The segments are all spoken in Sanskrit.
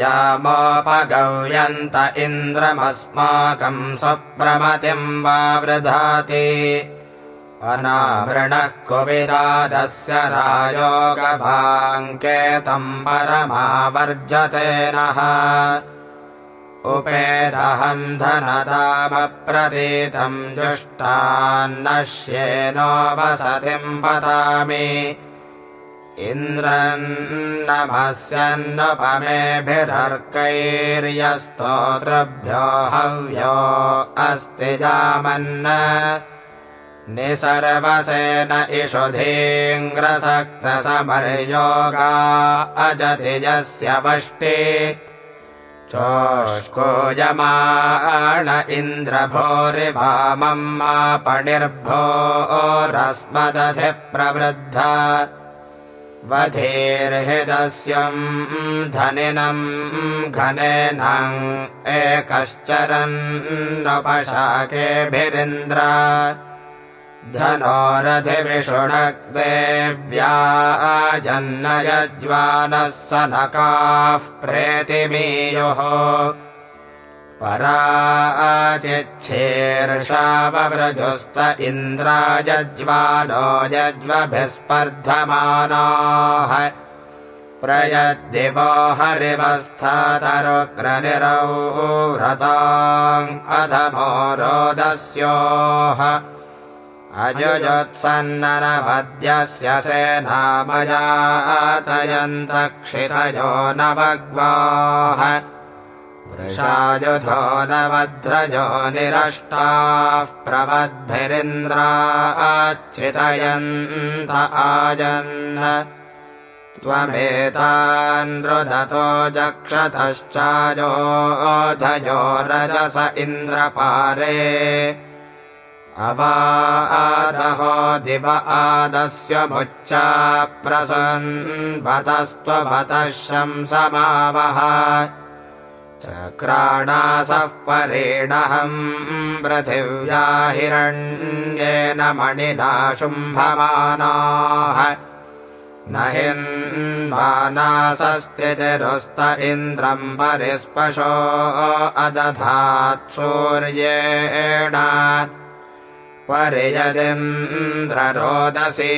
यामोपगव्यन्त इन्द्रमस्माकम् स्वप्रमतिम् वा वृधाति। अनावृणः कुविरादस्य रायोगभाङ्केतम् परमावर्जते नः। उपेदहम् धनदामप्रतीतम् जुष्टान्नश्येनो वसतिम् पतामि इन्द्रन्नमस्यन्नुपमेभिरर्कैर्यस्तोतृभ्यो हव्यो अस्ति जामन्न। निसर्वसेन इषुधीङ्ग्रसक्तसमर्योगा अजतिजस्य वष्टि। चोष्कोजमाण इन्द्रभोरिभामम् प्रवृद्ध वधेर्हृदस्यम् धनिनम् घनेन एकश्चरन्नुपशाकेभिरिन्द्र धनोरधिविषुणग्देव्याजन्नयज्वानः सनकाः प्रेतिमीयुः पराचिच्छेर्षावव्रजुस्त इन्द्राजज्वानो यज्वभिः स्पर्धमानाः प्रयद्दिवो हरिवस्थतरुग्रनिरौ व्रताम् रोदस्योः। अजुजुत्सन्ननवद्यस्य सेनामयातयन्तक्षितयो नवग्वाः वृषायुधो नवध्रजो निरष्टाः प्रवद्भिरिन्द्राच्चितयन्त आजन्। त्वमेतान्रुदतो जक्षतश्चायोधयो रजस इन्द्रपारे। अवादहो दिव आदस्य मुच्चा प्रसन्वतस्त्वभतः शंसमावह चक्राणासः परेणहम् पृथिव्या हिरण्येन मणिना शुम्भमानाः। न हिन्वानासस्त्यतिरुस्त इन्द्रम् परिस्पशो अदधात्सूर्येण। परियदिन्द्ररोदसी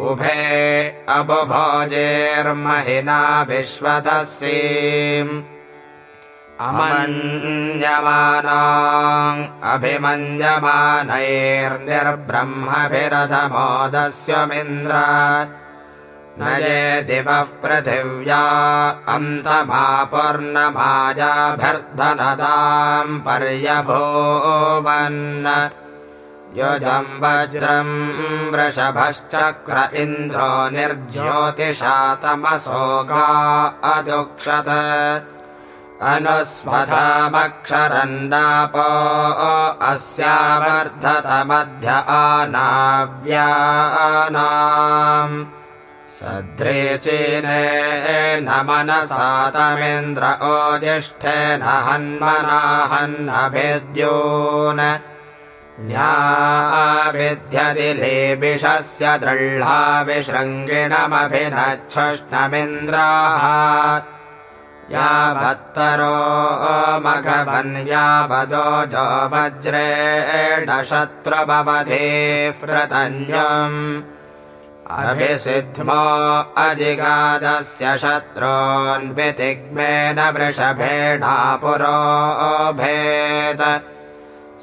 उभे अबुभोजेर्महिना विश्वतसीम् अमञ्जमानाम् अभिमञ्जमानैर्निर्ब्रह्मभिरथमोदस्यमिन्द्र न ये दिवः पृथिव्या अन्तमापूर्णमाजाभर्धनताम् पर्यभूवन्। युजम् वज्रम् वृषभश्चक्र इन्द्रो निर्ज्योतिषातमसोगा अदुक्षत अनुस्वधामक्षरन्नापो अस्यावर्धतमध्य आनाव्यानाम् सद्रेचीने न मनसातमिन्द्र ओजिष्ठेन हन्मनाहन्नभिद्योन् न्याविध्यदिलेबिषस्य दृह्लाभिशृङ्गिणमभिनच्छुष्णमिन्द्राः यावत्तरो मघवन्यावदो जो वज्रेण शत्रुभवधेः प्रतन्यम् अभिसिद्ध्मो अजिगादस्य शत्रोन्वितिग्मेन वृषभेणा पुरोभेद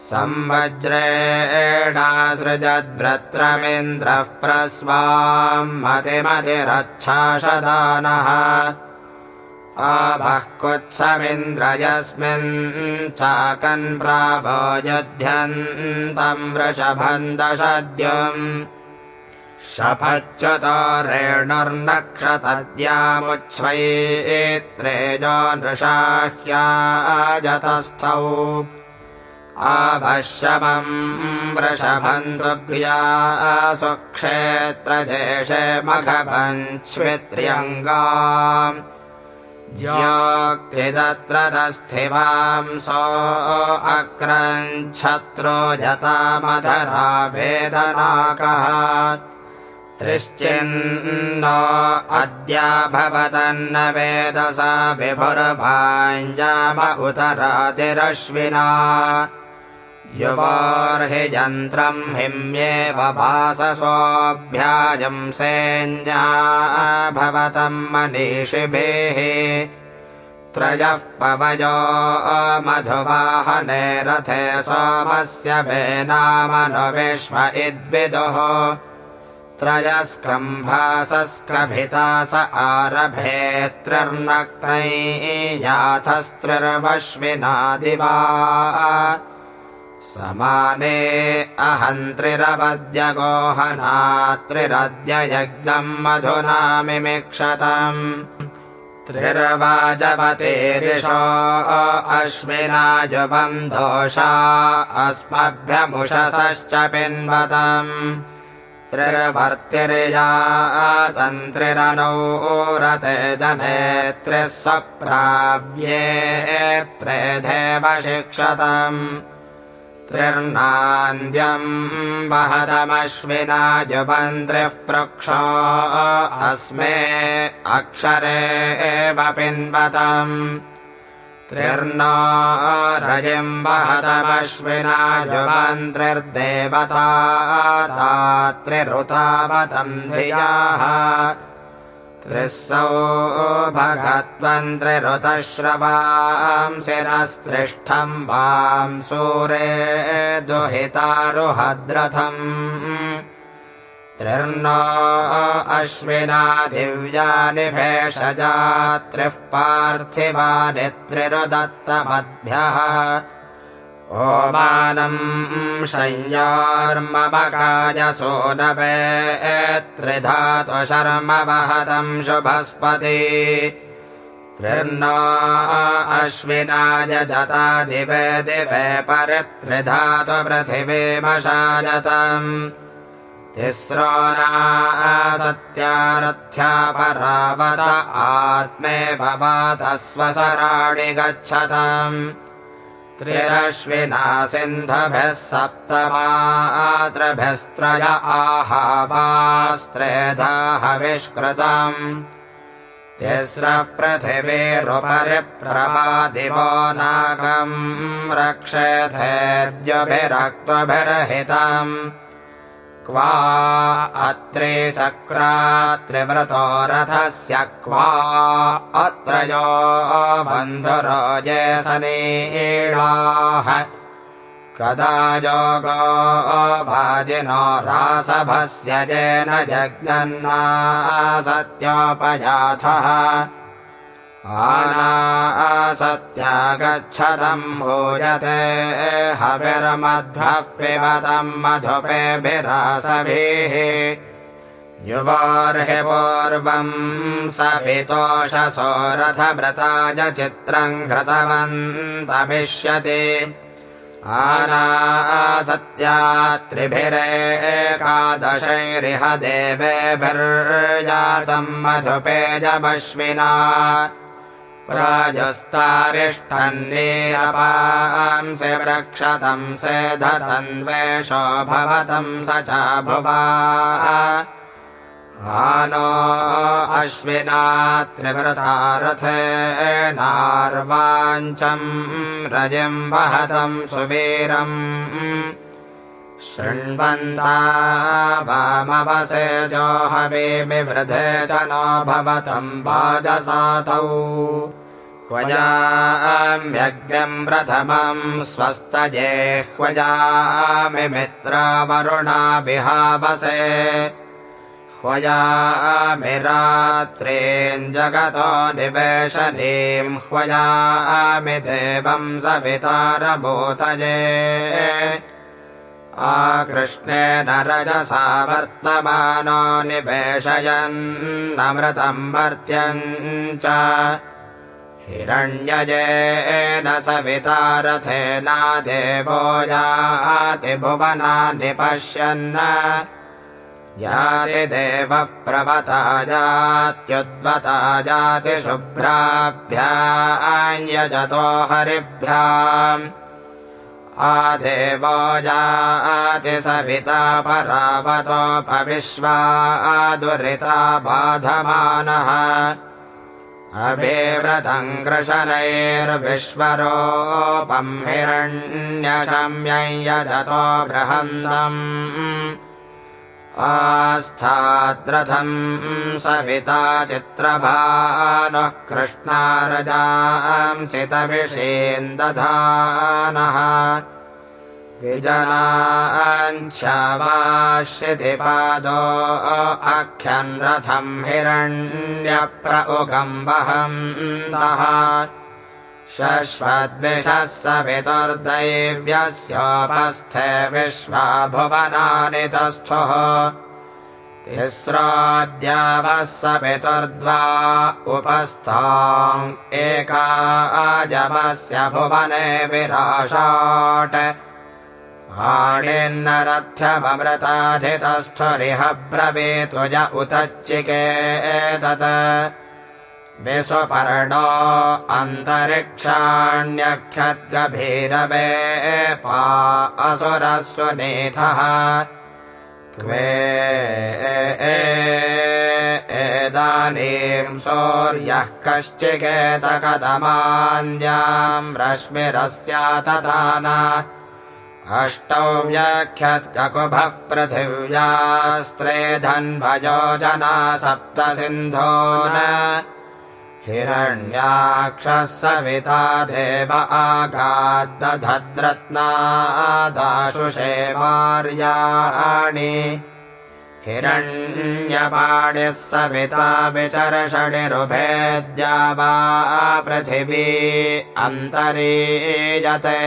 संवज्रेणासृजद्व्रत्रमिन्द्रः प्रस्वाम् मतिमतिरच्छाशदानः आभः कुत्समिन्द्र यस्मिन् चाकन्प्राभोयुध्यन्तम् वृषभन्दशद्यम् शफच्युतो नृषाह्याजतस्थौ। आभशमम् वृषभन्दुग्र्या सुक्षेत्रजेशे मघवञ्च्वित्र्यङ्गा ज्योक्तिदत्र दस्थिवांसो अक्रच्छत्रो जतामधरा वेदनाकः। त्रिश्चिन्न अद्या भवतन्न वेदसा विभुर्भाञ्जाम उतरातिरश्विना युवार्हि यन्त्रम् हिम्येव भाससोऽभ्याजंसेऽन्या भवतम् मनीषिभिः। त्रयः पवयो मधुवाहने रथे सोमस्य वेनामनुविश्व इद्विदुः। त्रयस्कम्भासस्कभिता स आरभेत्रिर्नक्तैयाथस्त्रिर्वश्विनादिवा समाने अहन्त्रिरवद्यगोहनात्रिरद्ययज्ञम् मधुना मिमिक्षतम् त्रिर्वाजपतेरिषो अश्विनाजुवम् दोषा अस्मभ्यमुषसश्च पिन्वतम्। त्रिर्भर्तिर्यातन्त्रिरनौ रते जनेत्रिः सप्राव्येत्रेधेव शिक्षतम् त्रिर्नान्द्यम् वहदमश्विना जुबन्त्रिः पृक्षो अस्मे अक्षरे एव पिन्वतम्। त्रिर्नो रजिम् वहदमश्विना जुबन्त्रिर्देवता त्रिरुतावतम् धियाः त्रिःसौ भगत्वन्त्रिरुतश्रवांसिरस्त्रिष्ठम् वां सूरे दुहितारुहद्रथम्। त्रिर्नो अश्विना दिव्यानि भेषजात्रिः पार्थिवानि त्रिरुदत्तमद्भ्यः ओमानम् संयार्ममकायसो नवे त्रिधातु शर्म वहतम् शुभस्पति। त्रिर्नो अश्विनाय जता दिवे दिवे परित्रिधातु पृथिवीमशाजतम् तिस्रो सत्यारथ्या परावत आत्मे भवातः स्वसराणि गच्छतम् त्रिरश्विना सिन्धभिः सप्तमात्रभिस्त्रय आहावास्त्रेधाहविष्कृतम् तिस्रः पृथिवीरुपरि प्रवादिवो नागम् रक्षेथेद्यभिरक्त्वभिरहितम् क्वा अत्रे चक्रात्रिव्रतो रथस्य क्वा अत्रयो बन्धुरोजेसनीळाः कदा योगो भाजिनो रासभस्य जेन जग्नन्ना सत्योपजाथः आनासत्यागच्छदम् भूयते हविर्मध्वः पिबतम् मधुपेभिरासभिः युवार्हि पूर्वम् स पितोषसो रथभृताय चित्रम् घृतवन्तमिष्यति। आनासत्यात्रिभिरेकादशैरिह देवेभिर्जातम् मधुपेजमश्विना प्राजस्तारिष्ठन्नीरपांसि वृक्षतम् सेधतन्वेषो भवतम् स च भुवा। आनो अश्विना त्रिव्रतारथेनार्वाञ्चम् रजिम् वहतम् सुवीरम् शृण्वन्ता वामवसे जोहवीमिवृधे च नो भवतम् वाजसातौ। क्वजाम्यग्निम् प्रथमम् स्वस्तजेह्वजामि मित्रावरुणाभिहावसे। ह्वयामि रात्रेञ्जगतो निवेशनीम् ह्वयामि देवम् सवितारभूतये आकृष्णेन रजसा वर्तमानो निवेशयन्नमृतम् मर्त्यम् च। हिरण्यजेन सवितारथेना देवो याति भुवनानि पश्यन् याति देवः प्रवता जात्युद्वता जाति शुभ्राभ्याञ्यजतो हरिभ्याम् आदेवो जाति सविता परावतोपविश्वा दुरिता बाधमानः। अभिव्रतम् कृशनैर्विश्वरोपम् हिरण्यशम्यै यजतो बृहन्दम् आस्थाद्रथम् सविता चित्रभानुः कृष्णारजांसितविषेन्दधानः विजनाञ्छवाश्रितिपादो अख्यन् रथम् हिरण्यप्र उगम्बहन्तः शश्वद्विषः सवितुर्दैव्यस्योपस्थे विश्वा भुवनानि तस्थुः तिस्रोऽद्यावः सवितुर्द्वा उपस्थाम् एका अजमस्य भुवने विराशाट् हाणिन्नरथ्यमृताधितस्थुरिह ब्रवीतुज उतच्चिकेतत् विसुपर्णो अन्तरिक्षाण्यख्यद्गभीरवे पा असुरस्वनेथः क्वे एदानीं सौर्यः कश्चिकेतकदमान्याम् रश्मिरस्यातदान। अष्टौ व्याख्यत्ककुभः पृथिव्यास्त्रे धन्वयो जना सप्त सिन्धो न हिरण्याक्षः सविता देव आगाद्दधद्रत्नादाशुषे मार्याणि हिरण्यपाणिः सविता विचर्षणिरुभेद्या वा पृथिवी अन्तरीयते।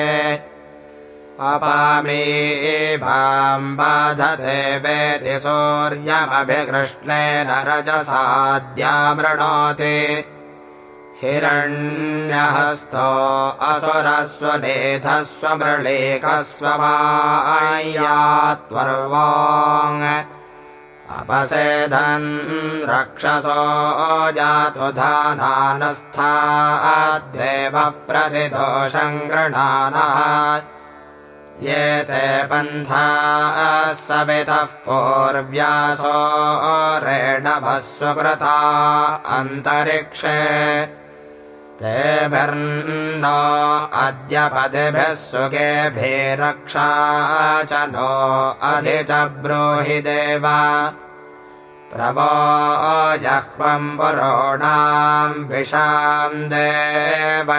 अपामीभाम् बाधते वेति सूर्यमभिकृष्णेन रजसाद्यामृणोति हिरण्यहस्तो असुरस्वनेधस्वमृळेकस्वमायात्वर्वाङ् अपसेधन् रक्षसो जातुधानानस्थाद्देवः प्रतिदोषम् गृणानः ये ते पन्थाः सवितः पूर्व्यासो रेणवः सुकृता अन्तरिक्षे तेभिर्नो अद्य पदिभिः सुखेभिरक्षा च नो अधि च ब्रूहि देव। प्रवो जह्वम् पुरोणाम् विशाम् देवयतीनाम्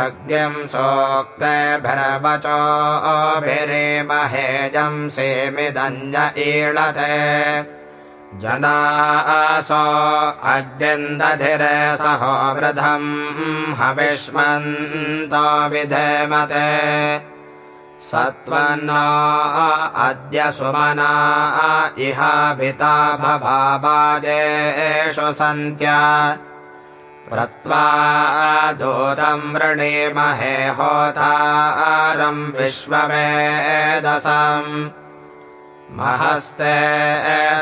अग्निम् सोक्तेभिरवचोभिरेमहेजम् सेमिदञ्ज ईळते जनासो अग्निन्दधिरे सहो वृधम् हविष्मन्तो विधेमते। सत्त्वन्नो अद्य सुमना इहाभिता भवाजेषु सन्त्या। प्रत्वा दूतम् वृणीमहे होतारम् विश्ववेदसम् महस्ते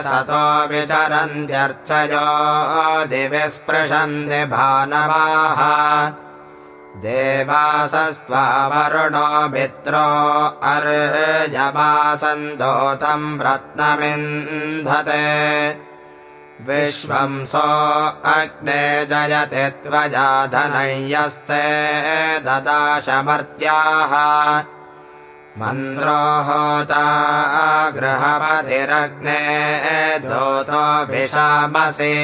सतो विचरन्त्यर्चयो दिवि स्पृशन्ति भानवाः। देवासस्त्वा वरुणो मित्रो अर्यमासन्दोतम् रत्नमिन्धते। विश्वं सो अग्ने जयति त्वजा धनय्यस्ते ददाशमर्त्याः मन्द्रो होता गृहपतिरग्ने दूतोऽभिशामसि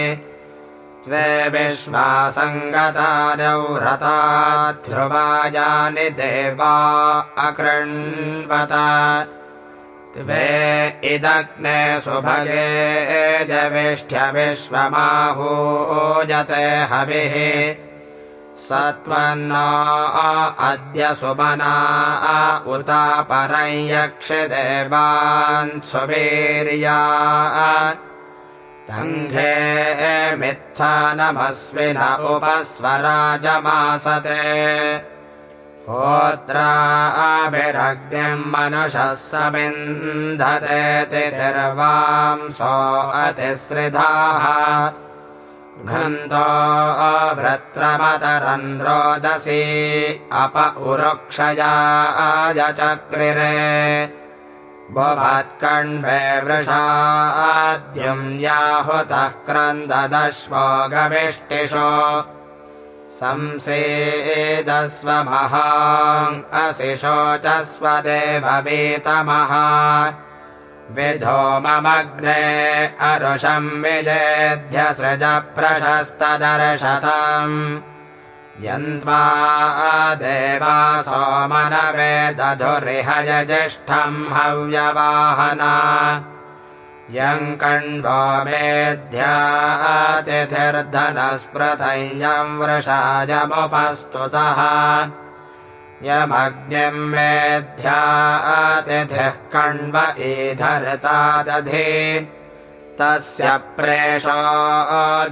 त्वे विश्वासङ्गतारौ रता ध्रुवायानि देवा अकृण्वत। त्वे इदग्ने सुभगे जविष्ठ्य विश्वमाहूजते हविः सत्त्वन्नो अद्य सुमना उता सुवीर्या। तङ्घे मित्थानमस्विन उपस्वराजमासते। होत्राभिरग्निम् मनुषः समिन्धते तिर्वांसो अतिसृधाः घन्तो अभ्रत्रमतरन् रोदसी अप उरुक्षया अजचक्रिरे बुभत्कण्वे वृषाद्युम् याहुतः क्रन्ददश्वो गविष्टिषो। संसेदस्व असि शोचस्व देववीतमः विधो ममग्ने अरुषम् विदेध्यसृज प्रशस्तदर्शतम् यन्त्वा देवा सोमनवे दधुरिह ज्येष्ठम् हव्यवाहना यम् कण्वो मेध्यातिथिर्धनस्पृतयम् वृषायमुपस्तुतः यमग्निम् मेध्यातिथिः कण्व ईधरता दधि तस्य प्रेषो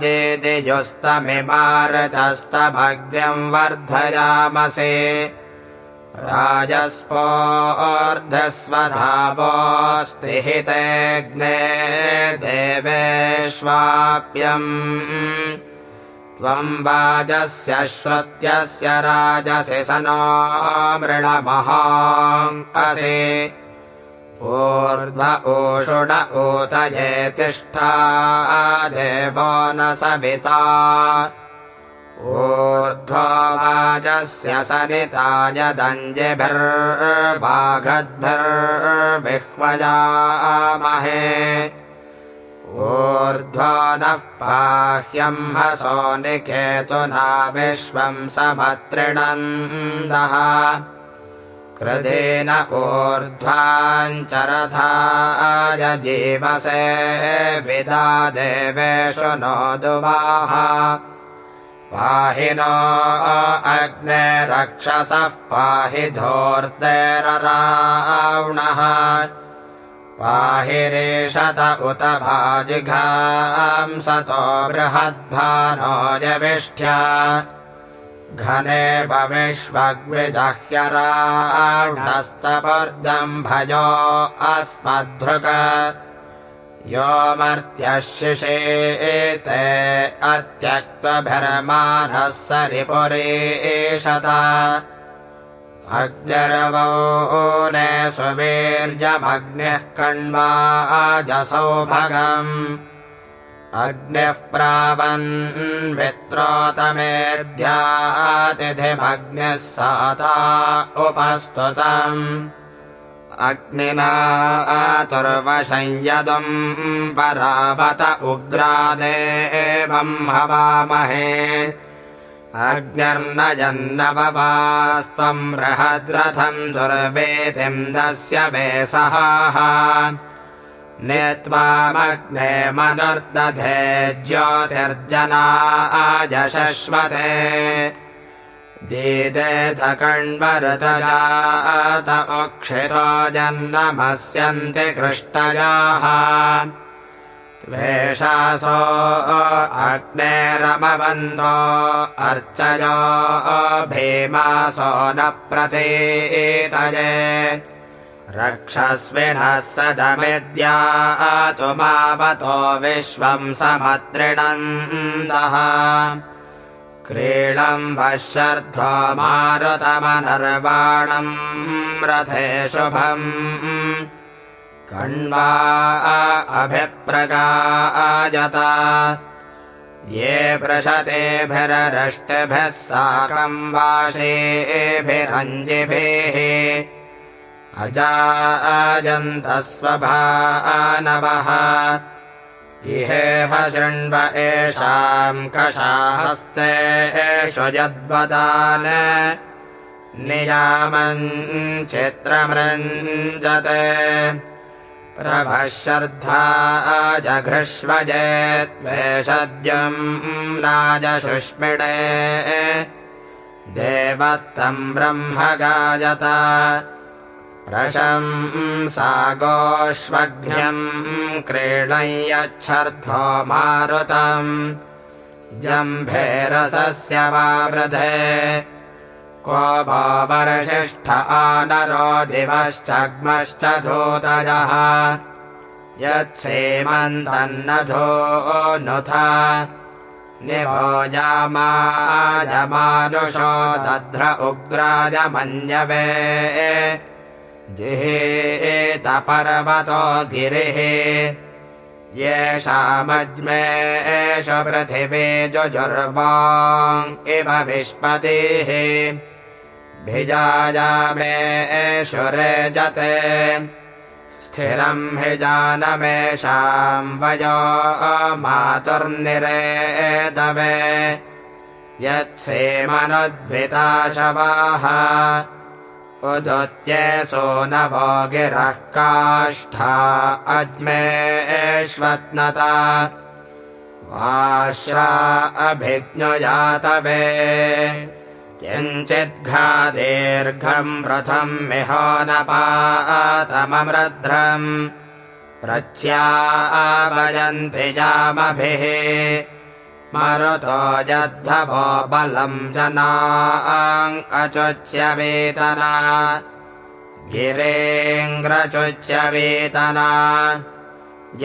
दिदिजुस्तमिमारचस्तमग्न्यम् वर्धयामसे। राजस्पोर्धस्वधावोऽस्तिहितेऽग्ने देवेष्वाप्यम् त्वम् वाजस्य श्रुत्यस्य राजसि स नो मृणमहासे ऊर्ध्व ऊषुड ऊतये तिष्ठा देवो न सविता ऊर्ध्ववाजस्य सनिताय दञ्जिभिर्बाघद्भिर्विह्वजामहे ऊर्ध्वा नः पाह्यम् हसो निकेतुना विश्वम् समत्रिणन्दः कृधेन ऊर्ध्वाञ्चरथाय जीवसे विदा देवेषु नो दुवाः। पाहि नो अग्ने रक्षसः पाहि धूर्तेररावणः पाहि रेषत उत भाजिघांसतो बृहद्भानो यविष्ठ्या घने विश्वग्विजह्यरावणस्तपर्दम् भजो अस्मद्धृग यो मर्त्यशिषे एते अत्यक्तभिरमानः सरिपुरे एषत अग्निरवो ने सुवीर्यमग्निः कण्वाजसौभगम् अग्निः प्रावन् वित्रोतमेऽध्यातिथिमग्निः साता उपस्तुतम्। अग्निना आतुर्वशंयदुम् परावत उग्रादे एवम् जन्नववास्त्वम् बृहद्रथम् दुर्वेतिम् दस्य वेसहाः नेत्वामग्ने मनुर्दधे ज्योतिर्जना अजशश्वते दीदेथ उक्षितो जन्नमस्यन्ति कृष्टयाः त्वेषासो अग्नेरमवन्तो अर्चयो भीमासो न प्रतीतये। रक्षस्विनः सदमिद्यातुमावतो विश्वम् समत्रिणन्दः क्रीडम् पश्यर्ध्वा मारुतमनर्वाणम् रथे शुभम् कण्वा अभिप्रगायत ये प्रशतेभिरष्टिभिः साकम् वाशेभिरञ्जिभिः अजायन्तः स्वभानवः शृण्व एषु यद्वदान। नियामम् चित्रमृञ्जते प्रभश्रद्धा जघृष्वजे त्वेषद्यम् नाजशुष्मिडे देवत्तम् ब्रह्म गायत प्रशंसा गोष्वघ्यम् क्रीडयच्छर्ध्वो मारुतम् जम्भेरसस्य वावृधे को भो वर्षिष्ठ आनरो दिवश्चग्मश्च धूतयः यत्सेमन्तन्नधो नुथ निभोजामाजमानुषो दध्र उग्राय मन्यवे जिहेतपर्वतो गिरिः। येषामज्मे एष पृथिवी जुजुर्वाङ् इव विष्पतिः भिजायामे एषुरेजते स्थिरम् हि जानमेषाम् वयो मातुर्निरेदवे। यत्सेमनुद्भिताशवाः उदुत्येसो नवो गिरः काष्ठा अज्मेष्वत्नता वाश्रा अभिज्ञयातवे किञ्चिद्घादीर्घम् रथम् मिहो न पातममृध्रम् प्रच्यावयन्ति जामभिः मरुतो जद्धवो बलम् जनाङ्गचुच्य वेतना गिरेङ्ग्रचुच्य वेतना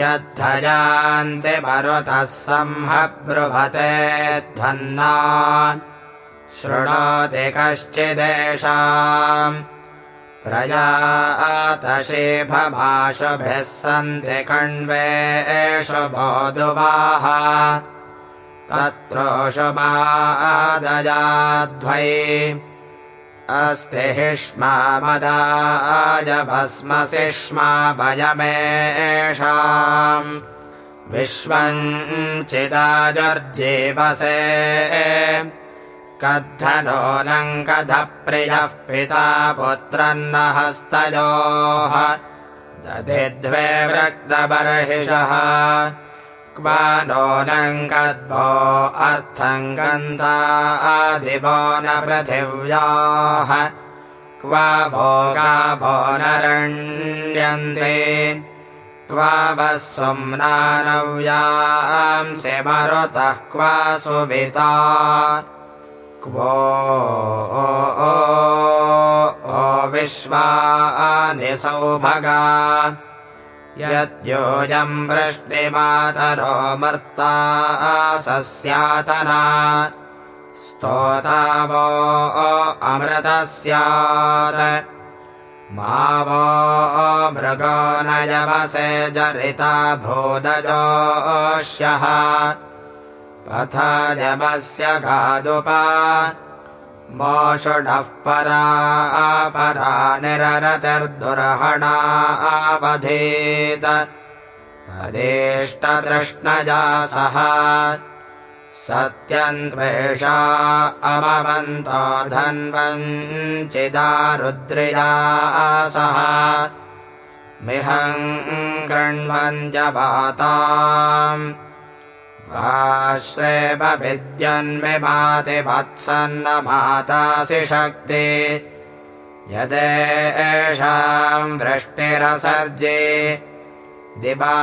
यद्धयान्ति मरुतः संहब्रुवते ध्वन्ना शृणोति कश्चिदेषाम्। प्रयातशेभमाशुभिः सन्ति कण्वेषु बोधुवाः। तत्रोषुमादयाध्वै अस्ति हिष्मा मदाय भस्मसिष्मा भयमेषाम् विश्वम् चिदाजुर्जीवसे कद्धनोऽनङ्कधप्रियः पिता पुत्रन्न हस्तयोः दधि द्वे वृक्तबर्हिषः। क्व नोऽनङ्कद्भो अर्थम् गन्तादिवो न पृथिव्याः। क्व भोगा भो नरण्यन्ते। क्व वः सुम्नानव्यांसि मरुतः क्व सुविता क्वो विश्वानि सौभगा यद्योऽयम् वृष्टिमातरो मर्ता सस्यातना। स्तोतावो अमृतः स्यात् मा वो मृगो नयवसे जरिता भूदजोष्यः पथा जमस्य गादुपा मोषुडः परा अपरा निररतिर्दुर्हणा आवधीत पदेष्टतृष्णजा सह। सत्यम् त्वेषा अमवन्तो धन्वञ्चिदारुद्रिया सह। मिहम् गृह्णञ्जवाताम् आश्रेपभिद्यन्मिमाति वत्सन्न मातासि शक्ति यदेषाम् वृष्टिरसर्जे दिवा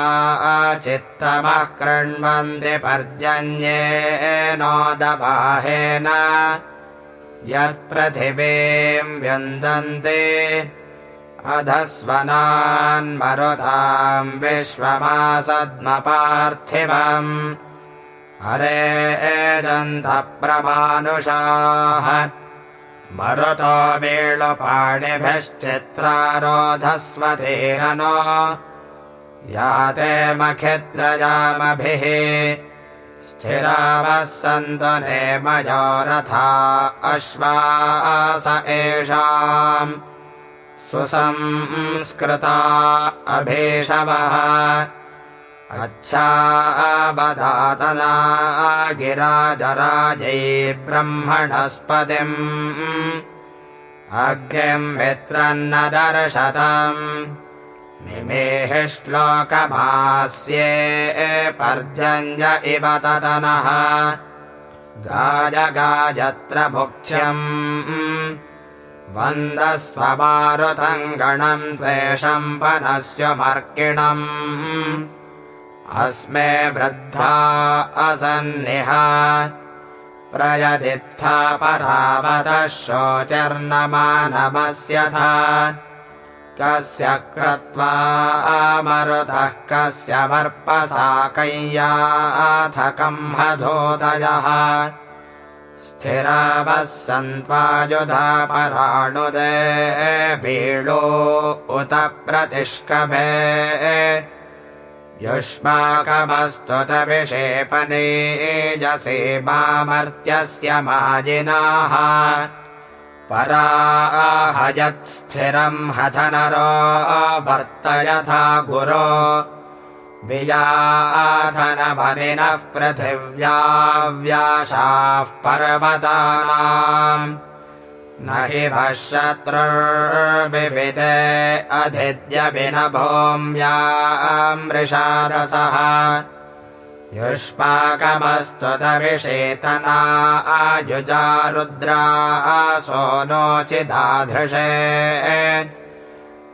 चित्तमः कृण्वन्ति पर्जन्येनोदबाहेन यत्पृथिवीम् व्यन्दन्ति अधस्वनान्मरुताम् विश्वमासद्मपार्थिवम् हरे एजन्तप्रमानुषाः मरुतो वेळुपाणिभिश्चित्रारोधस्वतीरनो। याते मखिद्रजामभिः। स्थिरावः सन्तु नेमयो रथा अश्वास एषाम्। सुसंस्कृता अभीषवः अच्छाबधातना गिराजराजै ब्रह्मणस्पतिम्। अग्निम् मित्रन्न दर्शतम् मिमेः श्लोकमास्ये पर्जन्य इव तदनः। गाजगाजत्र मुख्यम् वन्दस्वमारुतम् गणम् त्वेषम् वनस्य मर्किणम् अस्मे वृद्धा असन्निह। प्रयदित्था परावतः शोचर्नमानमस्यथ। कस्य क्रत्वा मरुतः कस्य वर्पसाकय्याथकम्हधोदयः स्थिरावः सन्त्वायुधा पराणुदे बीळो उत प्रतिष्कभे युष्माकमस्तुतविषेपनेजसे मामर्त्यस्य माजिनाः। पराहयत्स्थिरम् हथनरो वर्तयथा गुरो। वियाधनभरिनः पृथिव्याव्याशाः पर्वतानाम् न हि भः शत्रुर्विविदे अधिद्यभिन भूम्यामृषारसः युष्माकमस्तुतविषेतना आयुजा रुद्रासो नोचिदाधृषे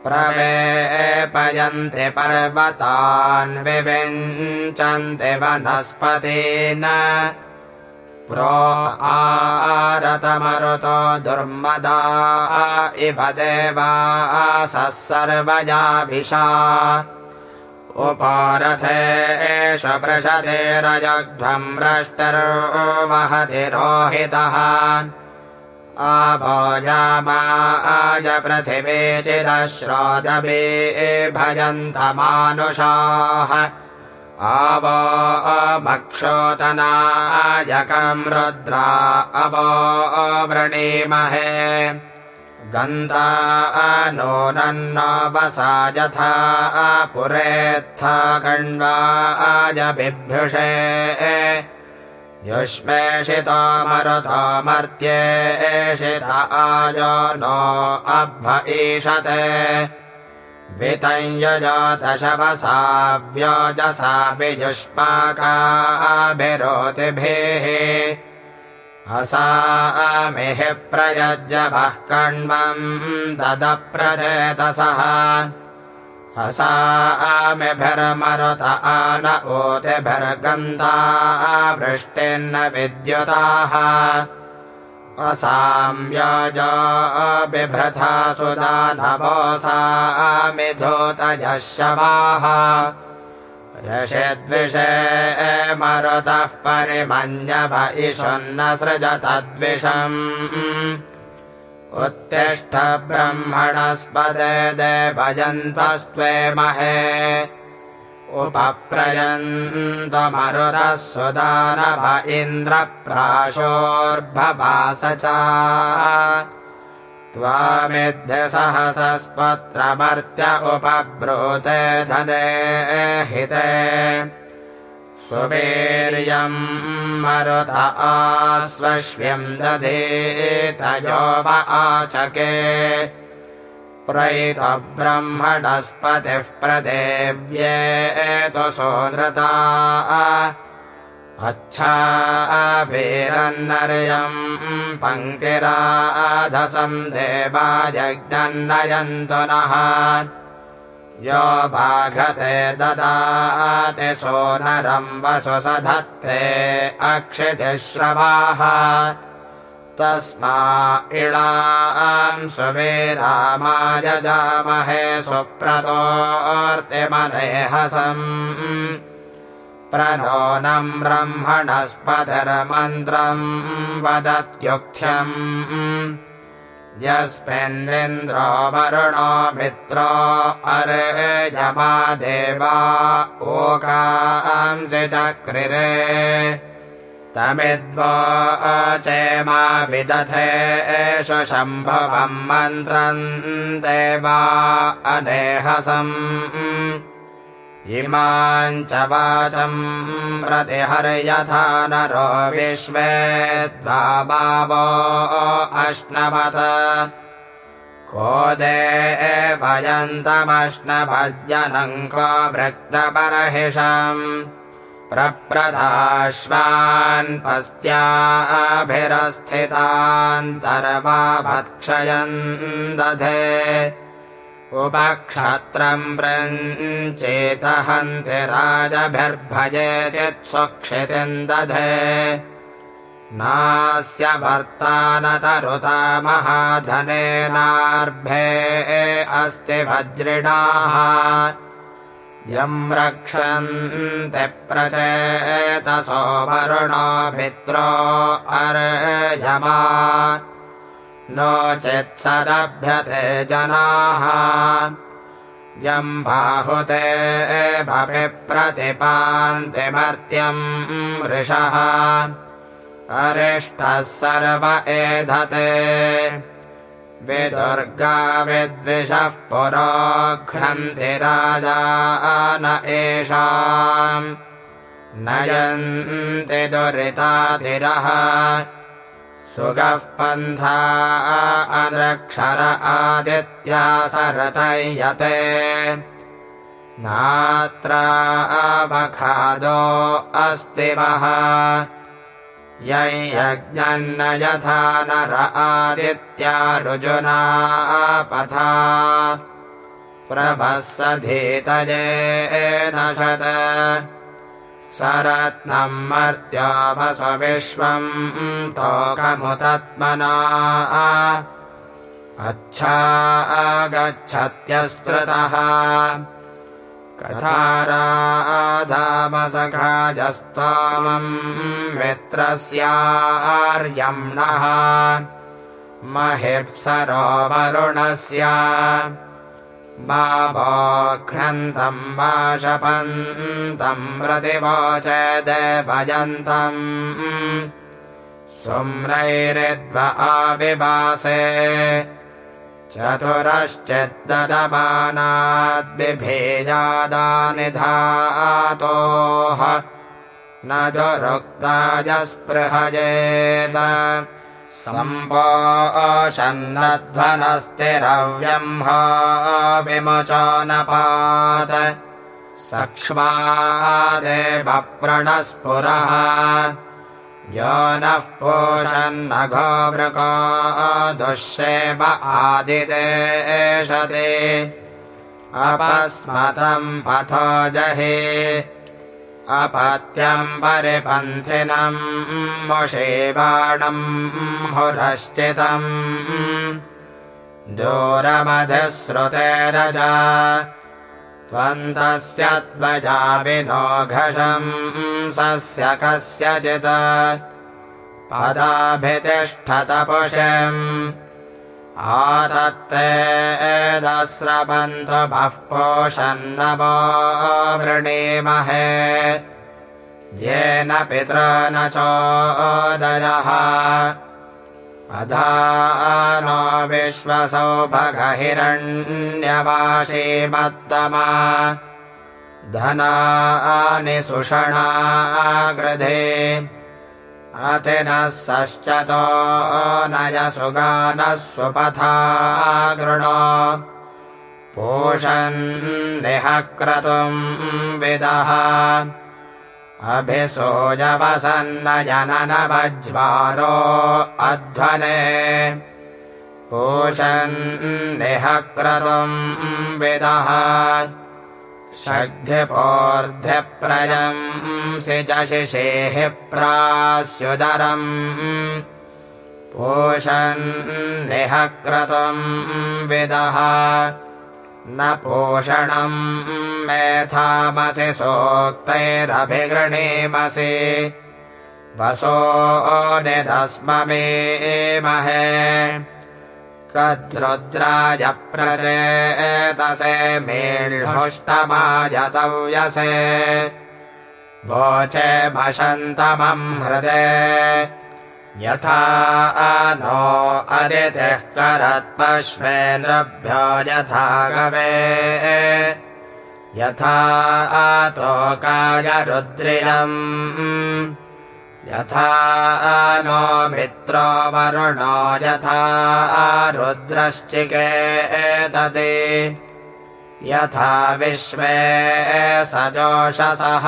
प्रवेपयन्ति पर्वतान् विविञ्चन्ति वनस्पतेन प्रो आरतमरुतो दुर्मदा इव देवासः सर्वजाभिषा। उपारथे एष पृषतेरजध्वम् रष्टर्वहति रोहितः आभोजामाज पृथिवे चिदश्रोदभे भजन्तमानुषाः आवो भक्षोतनायकम् रुद्रा अवो वृणीमहे गन्ता नो नन्नवसा यथा पुरेत्था गण्वाज बिभ्युषे युष्मेषितो मरुतो मर्त्येषित आयो नो अभ्व ईशते वितञ्यजातशवसा व्योजसापि युष्माकाभिरोतिभिः असामिः प्रयजभः कण्वम् ददप्रचेतसः हसामिभिर्मरुत आन ऊतिभिर्गन्धा वृष्टिर्न विद्युताः असाम्यजा बिभ्रथा सुदानवोसामि धूतयः शवाः ऋषिद्विषे मरुतः परिमन्यभ इषुन्न सृजतद्विषम्। उत्तिष्ठ ब्रह्मणस्पदे देवयन्तस्त्वे महे उपप्रयन्तमरुतः सुदानभ इन्द्रप्राशोर्भवास च त्वामिध्यसहसस्पत्रमर्त्य उपब्रूते धने हिते। सुवीर्यम् मरुत आस्वश्व्यम् दधीतयो व आचके प्रैतब्रह्मणस्पतिः प्रदेव्येतु सोनृता अच्छाभिरन्नर्यम् पङ्क्तिराधसम् देवायज्ञन्नयन्तु नः यो बाघते ददाति वसु स धत्ते अक्षितिश्रवाः तस्मा इळाम् सुवीरामायजामहे सुप्रतोर्तिमनेहसम् प्रणोनम् ब्रह्मणस्पतिर्मन्त्रम् वदत्युक्थ्यम्। यस्मिन्निन्द्रो वरुणो मित्रो अर्यमा देवा ओकांसि चक्रिरे तमिद्वो चेमा विदथे एष शम्भवम् मन्त्रम् देवा अनेहसम्। इमाम् च वाचम् प्रतिहर्यथा नरो विश्वे द्वावो अश्नवत को देवयन्तमश्नभज्जनम् को वृक्तपरहिषम् प्रप्रदाश्वान् पस्त्याभिरस्थितान्तर्वा भत्क्षयन् दधे उपक्षत्रम् प्रञ्चेतहन्ति राजभिर्भजे चित्स्वक्षितिम् दधे नास्य भर्ता न तरुता महाधनेनार्भे अस्ति वज्रिणाः यम् रक्षन्ति प्रचेतसो वरुणो भित्रो अर्यमा। नो चेत्सदभ्यते जनाः। यम् बाहुते भवि प्रतिपान्तिमर्त्यम् ऋषः अरिष्टः सर्व एधते विदुर्गा विद्विषः पुरोघ्नन्ति राजा न एषाम्। नयन्ति दुरितातिरः। सुगः पन्था अनक्षर आदित्या सरतयते। नात्रावखादो अस्ति वः यज्ञन्न यथा नर आदित्या रुजुनापथा प्रभस्सधीतये नशत सरत्नम् मर्त्यामस्वविश्वम् तोकमुतत्मना। अच्छा आगच्छत्यस्त्रतः कथाराधामसखाजस्तामम् मित्रस्यार्यम् नः महिप्सरो वरुणस्य मा भोघ्नन्तम् वा शपन्तम् प्रतिवोच देवयन्तम् सुम्रैरिद्व आविभासे चतुरश्चिद्ददमानाद्बिभेजादानि धातोः न दुरुक्ताय स्पृहयेत सम्पोषन्नध्वनस्तिरव्यम् हा विमुचोनपात सक्ष्मादेवप्रणस्फुरः यो नः पोषन्नघोवृको दुःशेव आदिदेशते। अपस्मतम् पथो जहि अपत्यम् परिपन्थिनम् मुषेवाणम् हुरश्चितम् दूरमधिश्रुतेरज त्वन्तस्य त्वजा विनोघशम् सस्य कस्यचित् पदाभितिष्ठतपुषम्। आतत्ते एदस्रबन्धु भः पोषन्नवो वृणीमहे। येन पितृ न चोदयः अधा नो विश्वसौभगहिरण्यवाशीमत्तमा धनानि सुषणाग्रधे। अतिनः सश्चतो नयसुगानः सुपथा गृणो पोषन्निह क्रतुम् विदः अभिसोजवसन्नजननवज्वारो अध्वने। पोषन्निह क्रतुम् विदः। शग्ध्यपोर्ध्यप्रयंसि च शिशेः प्रास्युदरम्। पोषन्निह क्रतुम् विदः। न पोषणम् मेथामसि सोक्तैरभिगृणीमसि वसो निधस्ममेमहे कद्रुद्राय प्रचेतसे मेळ्हुष्टमायतव्यसे वोचे भषन्तमम् हृदे। यथा नो अरितिः करत्पश्वेन्द्रभ्यो यथा गवे यथा तोकाय रुद्रिणम् यथा नो मित्रो वरुणो यथा रुद्रश्चिके एतति यथा विश्वे सजोषसः।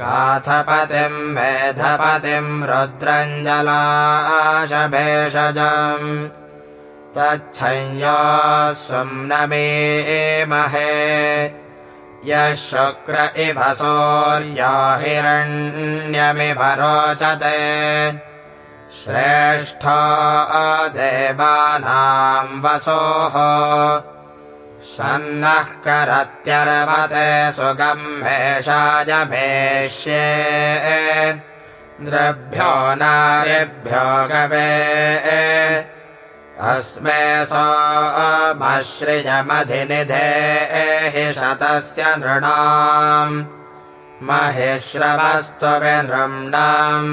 गाथपतिम् मेधपतिम् रुद्रञ्जलाशभेषजम् तच्छंयो स्वम् नमेमहे यः शुक्र इव सूर्यो हिरण्यमिव रोचते। श्रेष्ठो देवानाम् वसोः। सन्नः करत्यर्वते सुगम्भेषायभेष्ये नृभ्यो नारिभ्यो गवे अस्मे सोमश्रियमधिनिधे हि शतस्य नृणाम्। महिश्रवस्तु विनृण्डाम्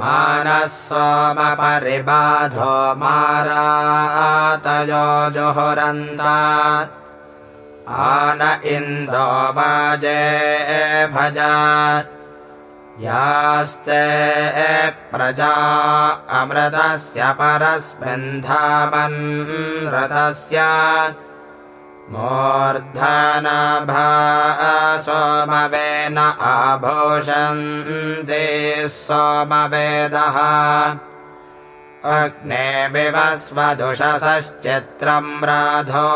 मानः सोमपरिबाधो मारातयो जुहुरन्दा आन इन्दो वाजे भजा यास्ते प्रजा अमृतस्य परस्मिन्धावन्रतस्य मूर्धनभा सोमवेन आभूषन्ति सोमवेदः। अग्ने विवस्वदुषसश्चित्रम् राधो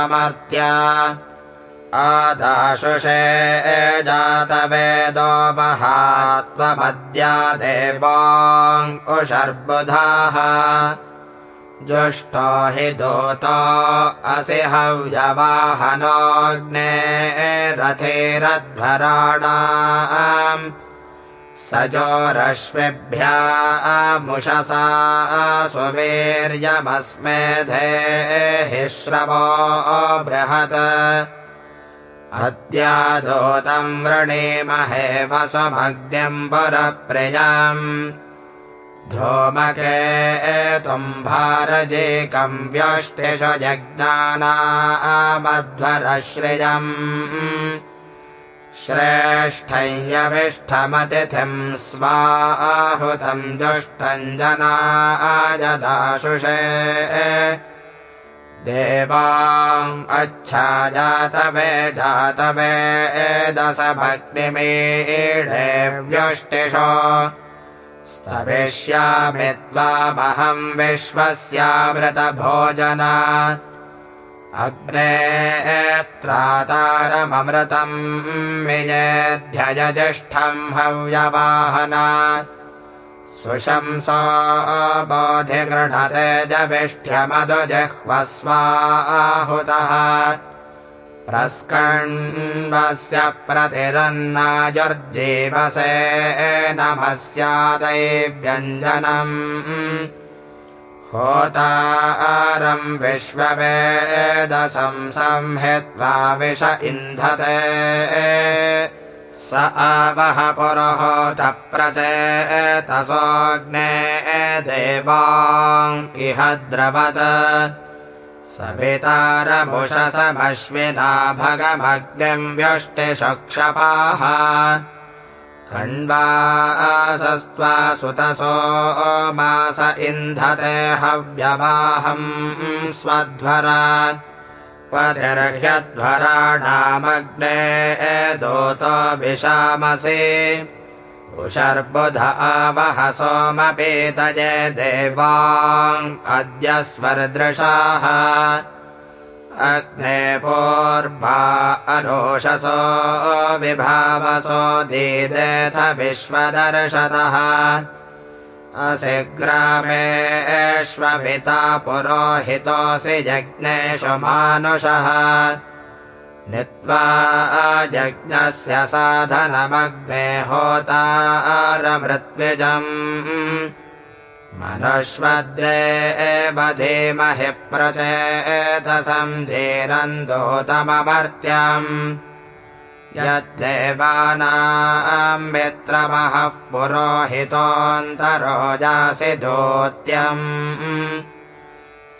अमर्त्य आदाशुषे जातवेदोपहात्वमद्या देवाङ्कुशर्बुधाः जुष्टो हि दूतो असि हव्यवाहनोऽग्ने रथेरध्वराणाम् सजोरश्विभ्यामुषसा सुवीर्यमस्मेधेः श्रवो बृहत् अद्यादूतम् वृणीमहे वसुमग्निम् पुरप्रियम् धूमके भारजेकम् व्यष्टिषु जज्ञानामध्वरश्रियम् श्रेष्ठय्यविष्ठमतिथिम् स्वाहुतम् दुष्टम् जनायदाशुषे देवाम् अच्छा जातवे जातवे दश भक्तिमीडे व्यष्टिषो स्तविष्यामि त्वामहम् विश्वस्यामृतभोजना। अग्ने त्रातारममृतम् विजेध्ययजिष्ठम् हव्यवाहना सुशंसा बोधिगृणते जविष्ठ्यमधुजिह्वस्वाहुतः प्रस्कण्वस्य प्रतिरन्नाजुर्जीवसे नमस्यादैव्यञ्जनम्। होतारम् विश्ववेदसं संहित्वा विष इन्धते स आवह पुरोहोतप्रचेतसोऽग्ने देवाम् इह द्रवत सवितारमुषसमश्विना भगमग्निम् व्यष्टिशक्षपाः खण्वासस्त्वा सुतसो मास इन्धते हव्यवाहम् स्वध्वरा परिर्ह्यध्वराणामग्ने दूतो विशामसि उशर्बुध आवह सोमपीतये देवाम् अद्य स्वर्दृशाः अग्ने पूर्वा अरोषसो विभावसो दीदेथ विश्वदर्शतः असि ग्रामेष्वपिता पुरोहितोऽसि यज्ञेषु मानुषः। नीत्वा यज्ञस्य साधनमग्ने होतारमृत्विजम् मनुष्वद्रे एव धीमहि प्रचेतसम् धीरन्दोतममर्त्यम् यद्देवानाम् मित्रमहः पुरोहितोऽन्तरोजासि धोत्यम्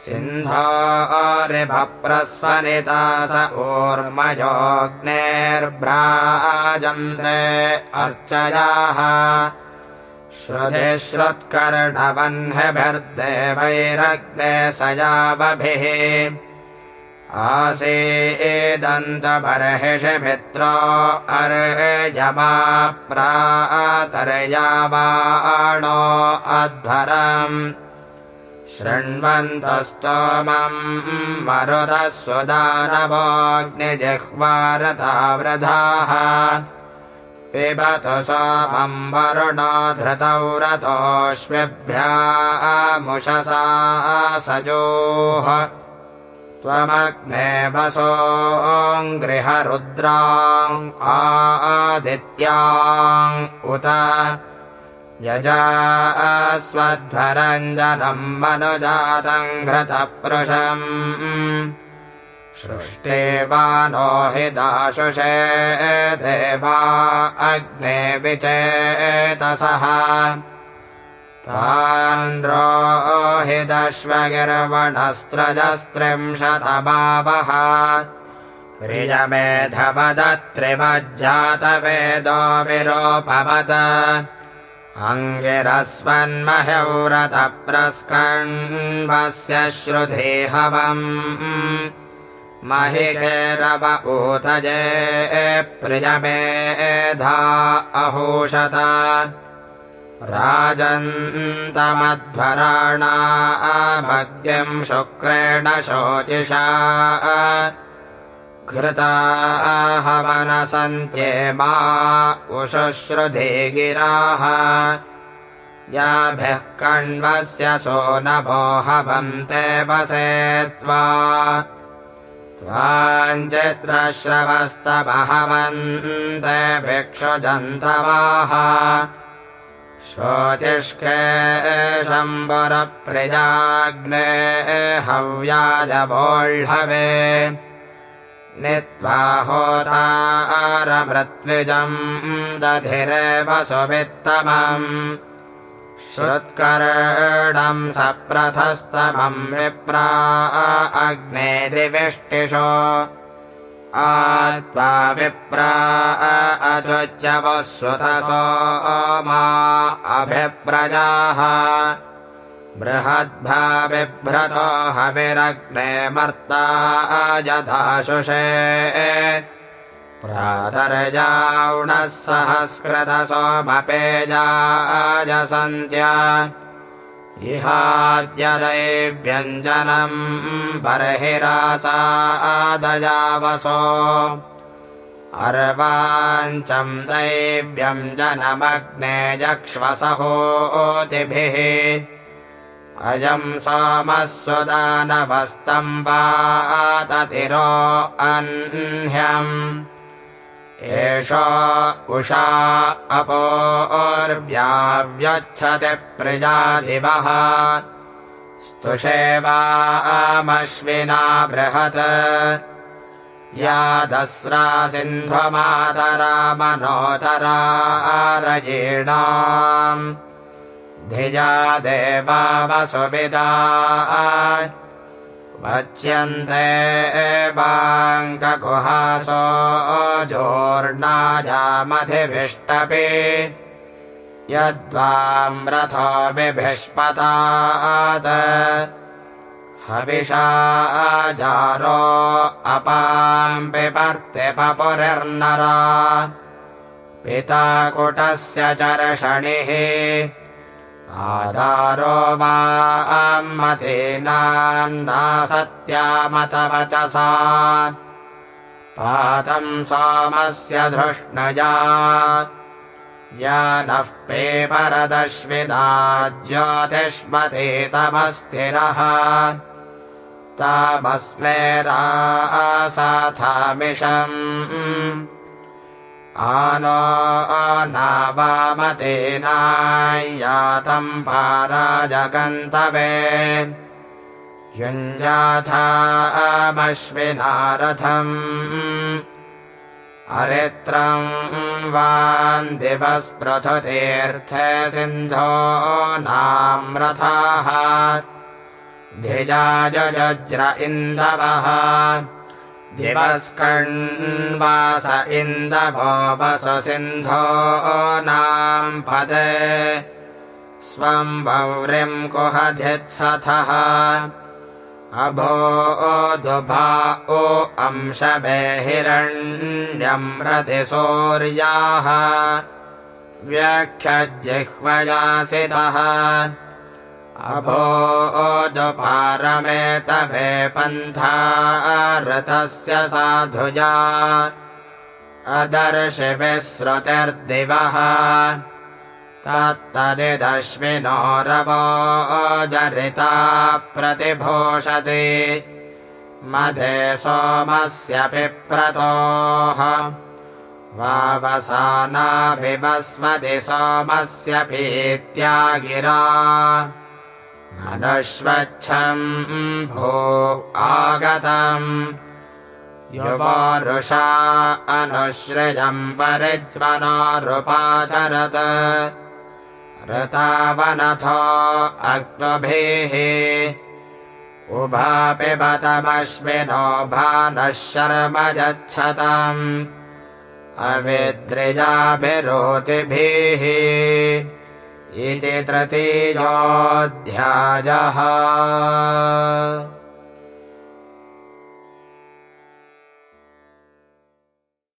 सिन्धोरिभप्रस्वनिता स ऊर्मयोऽग्नेर्भ्राजन्ते अर्चयाः। श्रुतिश्रुत्कर्णवह्निभिर्देवैरग्ने सयावभिः आसीदन्तबर्हिषि मित्रो अर्यमाप्रातर्यावाणो अध्वरम् शृण्वन्तस्तोमम् मरुतः सुदानवोऽग्निजिह्वारतावृधाः। पिबतु सोमम् वरुणो धृतौ रतोऽश्विभ्यामुषसा सजोः त्वमग्ने वसोऽङ्गृहरुद्राम् आदित्याम् उत यजास्वध्वरञ्जनम् मनुजातम् घृतपृशम् सृष्टेवा नो हि दाशुषे देवा अग्ने विचेतसः दश्वगिर्वणस्त्रजस्त्रिंशतमावः प्रियमेधपदत्रिमज्जातवेदो विरोपवत अङ्गिरस्वन्मह्यौरतप्रस्कण्वस्य श्रुधेहवम् महिकेरव ऊतजे प्रियमेधा अहोषत राजन्तमध्वराणामग्निम् शुक्रेण शोचिषा। घृताहवनसन्त्येमा उशुश्रुधे गिराः। याभिः कण्वस्य सो नभो हवन्ते वसे त्वा त्वाञ्चित्रश्रवस्तमहवन्ते भिक्षुजन्तवाः शोतिष्के शम्बरप्रियाग्ने हव्याजवोह्वे नित्वा होतारमृत्विजम् दधिरेव सुवित्तमम्। श्रुत्कर्णम् सप्रथस्तमम् विप्रा अग्ने दिविष्टिषो आत्वा विप्रा अचुच्यवः सुतसो मा अभिप्रजाः। बृहद्भा बिभ्रतो हविरग्ने मर्ता यथाशुषे। प्रातर्जाणः सहस्कृतसोमपेजाजसन्त्या इहाद्यदैव्यञ्जनम् बर्हिरासादजावसो अर्वाञ्चम् दैव्यञ्जनमग्ने जक्ष्वसहोतिभिः अयम् सोमः सुदानवस्तम्बाततिरो अह्न्यम् एषो उषा अपोर्व्याव्यच्छति प्रजादिवः। स्तुषेवामश्विना बृहत्। या दस्रा सिन्ध्वमातरा मनोतरा रजीणाम् धिया देवा वसुविदा वच्यन्ते एवाङ्कगुहासो जोर्णाजामधिभिष्टपि यद्वाम्रथो विभिष्पतात्। हविषाजारो अपाम् पिपर्तिपपुरिर्नरा पिता कुटस्य चर्षणिः आधारो वा सत्यामतवचसा पातम् सोमस्य धृष्णजा या नः पेपरदश्विना ज्योतिष्मते तमस्थिरः। तामस्मे रासाथामिषम् आनो नावामतेनायातम् पाराजगन्तवे। युञ्जाथामश्विनारथम् अरित्रम् वान् दिवस्पृथुतीर्थे सिन्धो नाम्रथाः। धिजाजज्र इन्दवः दिवस्कण्वास इन्दवो वस सिन्धो नाम् पदे। स्वम् वौरिम् कुहधित्सथः। अभो दुभा ओ अंशवे हिरण्यम् रतिसूर्याः व्याख्यजिह्वयासितः अभोदुपारमेतभे पन्था साधुजा। अदर्शिभिः श्रुतिर्दिवः। तत्तदिदश्विनो रवोजरिता प्रतिभूषति। मधे सोमस्य पिप्रतोः। वावसानाभिवस्मति सोमस्य पीत्या गिरा अनुष्वच्छम् भो आगतम्। युवारुषा अनुश्रयम् परिज्वनारुपाचरत्। ऋतावनथो अग्निभिः उभापिबतमश्विनो भानः शर्म यच्छतम्। अविद्रिजाभिरोतिभिः इति तृतीयोऽध्यायः